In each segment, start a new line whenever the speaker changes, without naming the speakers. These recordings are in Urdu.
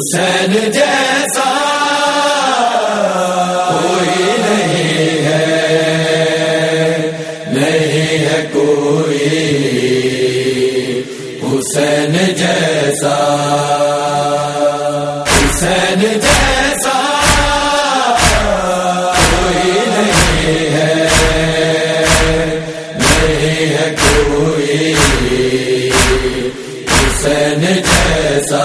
حسین جیسا کوئی نہیں ہے نہیں ہے کوئی حسین جیسا۔ حسین جیسا کوئی نہیں ہے نہیں ہے کوئی حسین جیسا۔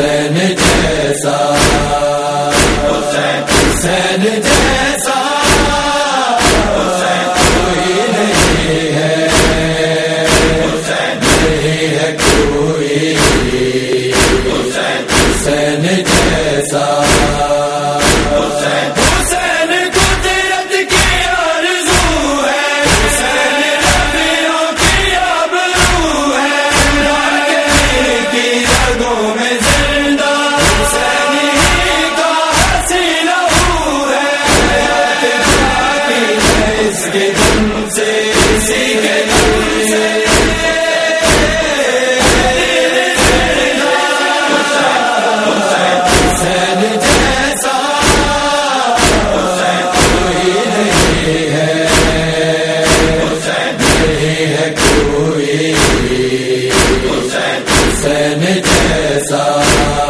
حسین جی حسین جیسا۔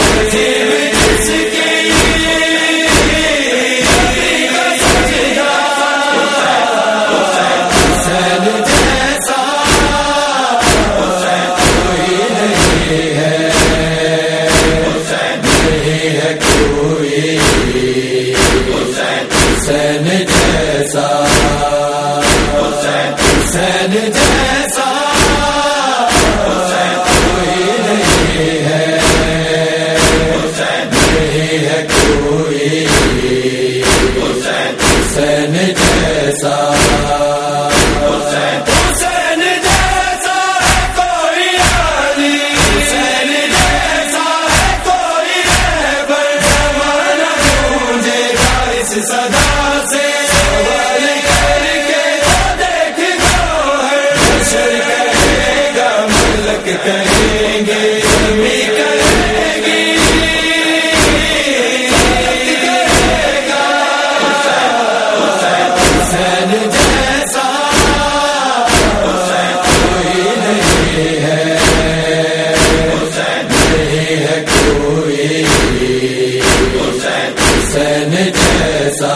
جیسا جیسا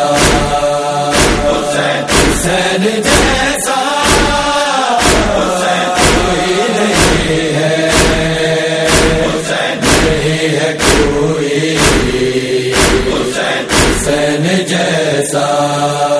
حسین جیسا کوئی نہیں ہے نہیں ہے کوئی حسین جیسا